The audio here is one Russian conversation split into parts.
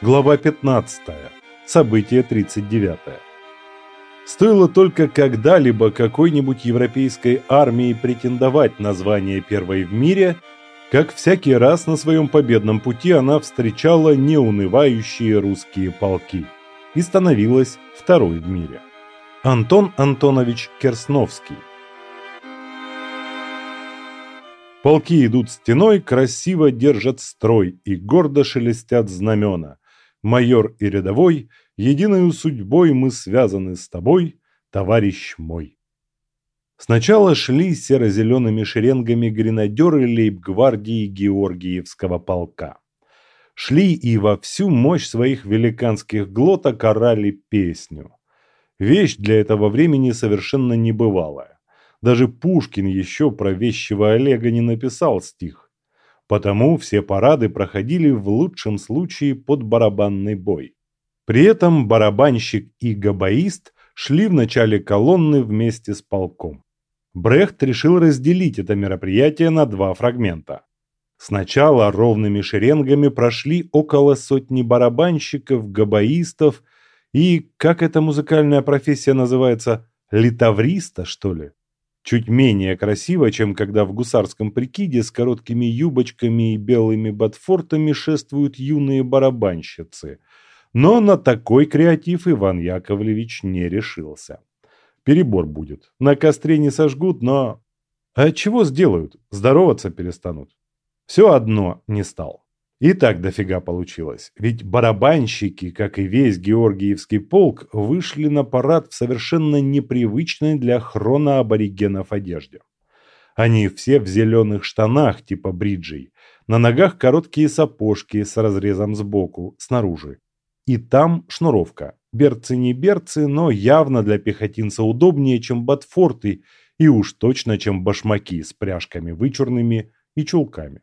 Глава 15. Событие 39. Стоило только когда-либо какой-нибудь европейской армии претендовать на звание первой в мире, как всякий раз на своем победном пути она встречала неунывающие русские полки и становилась второй в мире. Антон Антонович Керсновский Полки идут стеной, красиво держат строй и гордо шелестят знамена майор и рядовой, единой судьбой мы связаны с тобой, товарищ мой. Сначала шли серо-зелеными шеренгами гренадеры лейб-гвардии Георгиевского полка. Шли и во всю мощь своих великанских глоток орали песню. Вещь для этого времени совершенно небывалая. Даже Пушкин еще про вещего Олега не написал стих. Потому все парады проходили в лучшем случае под барабанный бой. При этом барабанщик и габаист шли в начале колонны вместе с полком. Брехт решил разделить это мероприятие на два фрагмента. Сначала ровными шеренгами прошли около сотни барабанщиков, габаистов и, как эта музыкальная профессия называется, литавриста, что ли? Чуть менее красиво, чем когда в гусарском прикиде с короткими юбочками и белыми ботфортами шествуют юные барабанщицы. Но на такой креатив Иван Яковлевич не решился. Перебор будет. На костре не сожгут, но... А чего сделают? Здороваться перестанут. Все одно не стал. И так дофига получилось, ведь барабанщики, как и весь Георгиевский полк, вышли на парад в совершенно непривычной для хроноаборигенов одежде. Они все в зеленых штанах типа бриджей, на ногах короткие сапожки с разрезом сбоку, снаружи. И там шнуровка. Берцы не берцы, но явно для пехотинца удобнее, чем ботфорты, и уж точно, чем башмаки с пряжками вычурными и чулками.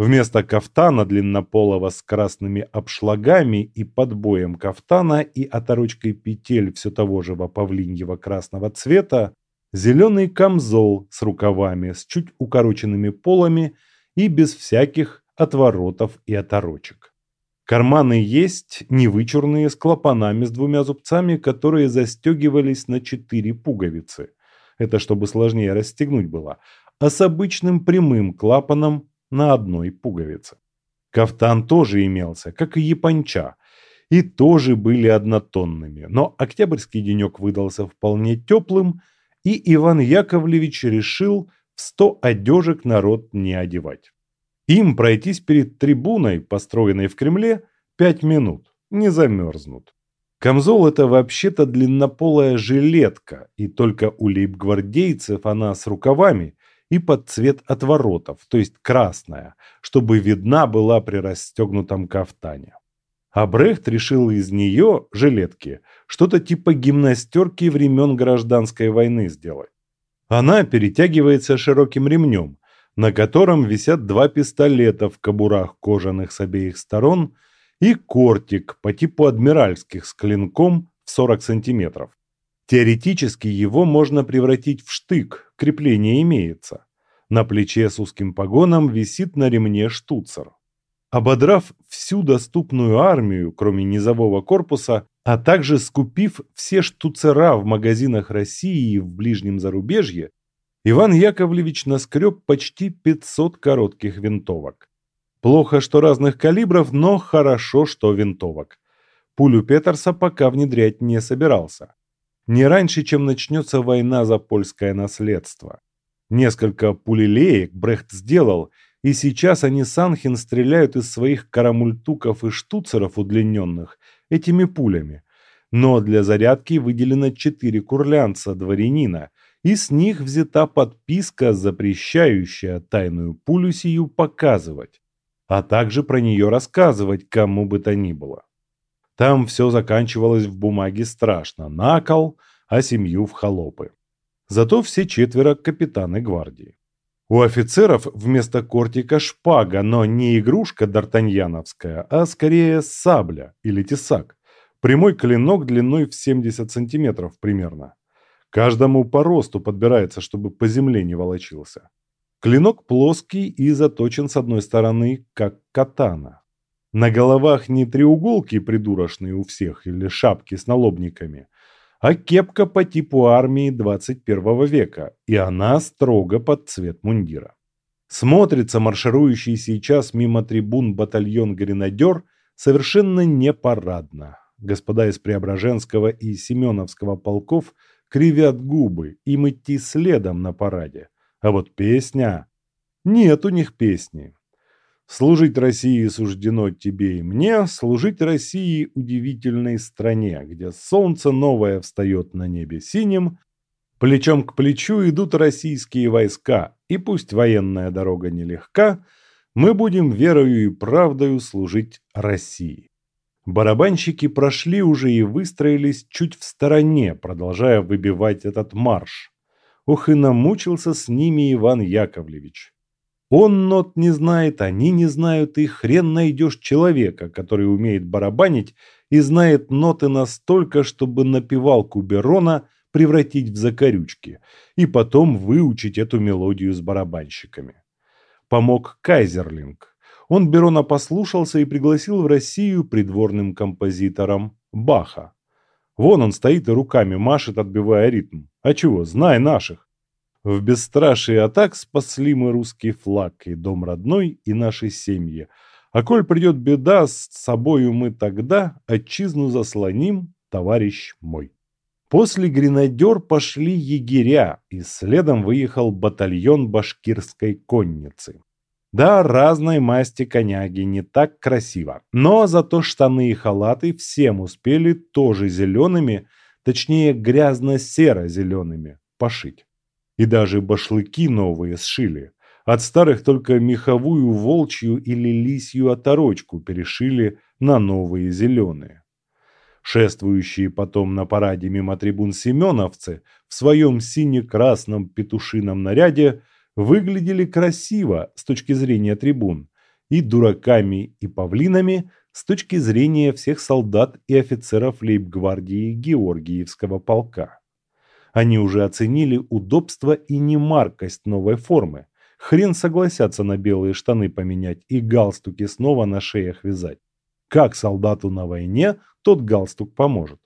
Вместо кафтана длиннополого с красными обшлагами и подбоем кафтана и оторочкой петель все того же павлиньего красного цвета, зеленый камзол с рукавами, с чуть укороченными полами и без всяких отворотов и оторочек. Карманы есть, невычурные, с клапанами с двумя зубцами, которые застегивались на четыре пуговицы. Это чтобы сложнее расстегнуть было. А с обычным прямым клапаном на одной пуговице. Кафтан тоже имелся, как и японча, и тоже были однотонными, но октябрьский денек выдался вполне теплым, и Иван Яковлевич решил в сто одежек народ не одевать. Им пройтись перед трибуной, построенной в Кремле, пять минут, не замерзнут. Камзол – это вообще-то длиннополая жилетка, и только у лейб-гвардейцев она с рукавами и под цвет отворотов, то есть красная, чтобы видна была при расстегнутом кафтане. А Брехт решил из нее, жилетки, что-то типа гимнастерки времен гражданской войны сделать. Она перетягивается широким ремнем, на котором висят два пистолета в кобурах кожаных с обеих сторон и кортик по типу адмиральских с клинком в 40 сантиметров. Теоретически его можно превратить в штык, крепление имеется. На плече с узким погоном висит на ремне штуцер. Ободрав всю доступную армию, кроме низового корпуса, а также скупив все штуцера в магазинах России и в ближнем зарубежье, Иван Яковлевич наскреб почти 500 коротких винтовок. Плохо, что разных калибров, но хорошо, что винтовок. Пулю Петерса пока внедрять не собирался не раньше, чем начнется война за польское наследство. Несколько пулелеек Брехт сделал, и сейчас они Санхин стреляют из своих карамультуков и штуцеров удлиненных этими пулями. Но для зарядки выделено четыре курлянца дворянина, и с них взята подписка, запрещающая тайную пулю сию показывать, а также про нее рассказывать кому бы то ни было. Там все заканчивалось в бумаге страшно, на кол, а семью в холопы. Зато все четверо капитаны гвардии. У офицеров вместо кортика шпага, но не игрушка д'Артаньяновская, а скорее сабля или тесак. Прямой клинок длиной в 70 сантиметров примерно. Каждому по росту подбирается, чтобы по земле не волочился. Клинок плоский и заточен с одной стороны, как катана. На головах не треуголки придурочные у всех или шапки с налобниками, а кепка по типу армии 21 века, и она строго под цвет мундира. Смотрится марширующий сейчас мимо трибун батальон «Гренадер» совершенно непарадно. Господа из Преображенского и Семеновского полков кривят губы, им идти следом на параде. А вот песня... Нет у них песни. Служить России суждено тебе и мне, служить России удивительной стране, где солнце новое встает на небе синим, плечом к плечу идут российские войска, и пусть военная дорога нелегка, мы будем верою и правдою служить России. Барабанщики прошли уже и выстроились чуть в стороне, продолжая выбивать этот марш. Ох и намучился с ними Иван Яковлевич. Он нот не знает, они не знают, и хрен найдешь человека, который умеет барабанить и знает ноты настолько, чтобы напевалку Берона превратить в закорючки и потом выучить эту мелодию с барабанщиками. Помог Кайзерлинг. Он Берона послушался и пригласил в Россию придворным композитором Баха. Вон он стоит и руками машет, отбивая ритм. А чего, знай наших. В бесстрашии атак спасли мы русский флаг и дом родной, и наши семьи. А коль придет беда, с собою мы тогда отчизну заслоним, товарищ мой. После гренадер пошли егеря, и следом выехал батальон башкирской конницы. Да, разной масти коняги, не так красиво. Но зато штаны и халаты всем успели тоже зелеными, точнее грязно-серо-зелеными, пошить. И даже башлыки новые сшили. От старых только меховую волчью или лисью оторочку перешили на новые зеленые. Шествующие потом на параде мимо трибун семеновцы в своем сине-красном петушином наряде выглядели красиво с точки зрения трибун и дураками и павлинами с точки зрения всех солдат и офицеров лейб-гвардии Георгиевского полка. Они уже оценили удобство и немаркость новой формы. Хрен согласятся на белые штаны поменять и галстуки снова на шеях вязать. Как солдату на войне, тот галстук поможет.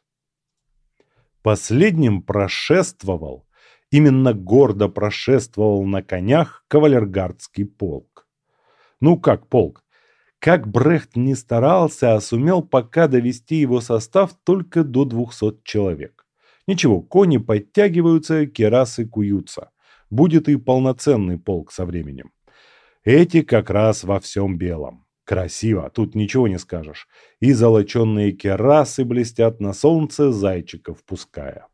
Последним прошествовал, именно гордо прошествовал на конях кавалергардский полк. Ну как полк? Как Брехт не старался, а сумел пока довести его состав только до 200 человек. Ничего, кони подтягиваются, керасы куются. Будет и полноценный полк со временем. Эти как раз во всем белом. Красиво, тут ничего не скажешь. И золоченные керасы блестят на солнце, зайчиков пуская.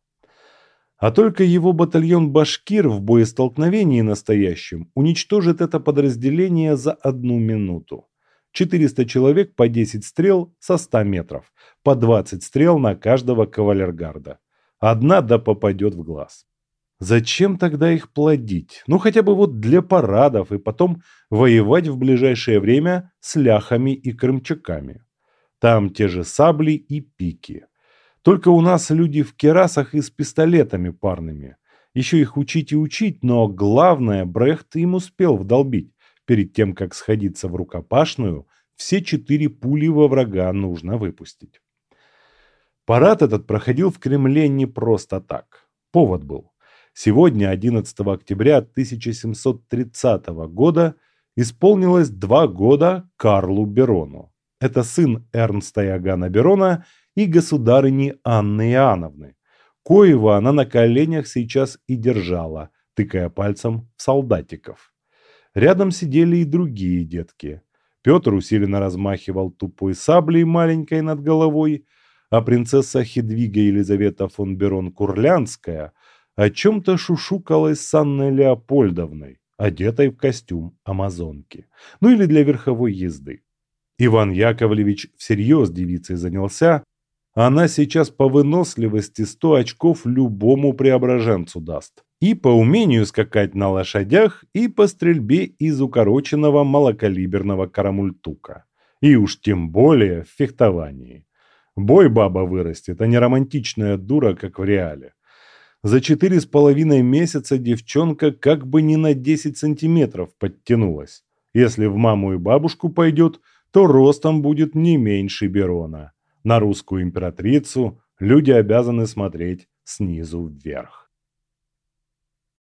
А только его батальон «Башкир» в боестолкновении настоящем уничтожит это подразделение за одну минуту. 400 человек по 10 стрел со 100 метров, по 20 стрел на каждого кавалергарда. Одна да попадет в глаз. Зачем тогда их плодить? Ну хотя бы вот для парадов и потом воевать в ближайшее время с ляхами и крымчаками. Там те же сабли и пики. Только у нас люди в керасах и с пистолетами парными. Еще их учить и учить, но главное, Брехт им успел вдолбить. Перед тем, как сходиться в рукопашную, все четыре пули во врага нужно выпустить. Парад этот проходил в Кремле не просто так. Повод был. Сегодня, 11 октября 1730 года, исполнилось два года Карлу Берону. Это сын Эрнста Иоганна Берона и государыни Анны Иоанновны, коего она на коленях сейчас и держала, тыкая пальцем в солдатиков. Рядом сидели и другие детки. Петр усиленно размахивал тупой саблей маленькой над головой – а принцесса Хедвига Елизавета фон Берон-Курлянская о чем-то шушукалась с Анной Леопольдовной, одетой в костюм амазонки, ну или для верховой езды. Иван Яковлевич всерьез девицей занялся, она сейчас по выносливости 100 очков любому преображенцу даст. И по умению скакать на лошадях, и по стрельбе из укороченного малокалиберного карамультука. И уж тем более в фехтовании. Бой баба вырастет, а не романтичная дура, как в реале. За четыре с половиной месяца девчонка как бы не на 10 сантиметров подтянулась. Если в маму и бабушку пойдет, то ростом будет не меньше Берона. На русскую императрицу люди обязаны смотреть снизу вверх.